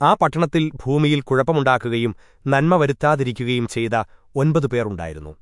ആ പട്ടണത്തിൽ ഭൂമിയിൽ കുഴപ്പമുണ്ടാക്കുകയും നന്മ വരുത്താതിരിക്കുകയും ചെയ്ത ഒൻപത് പേർ ഉണ്ടായിരുന്നു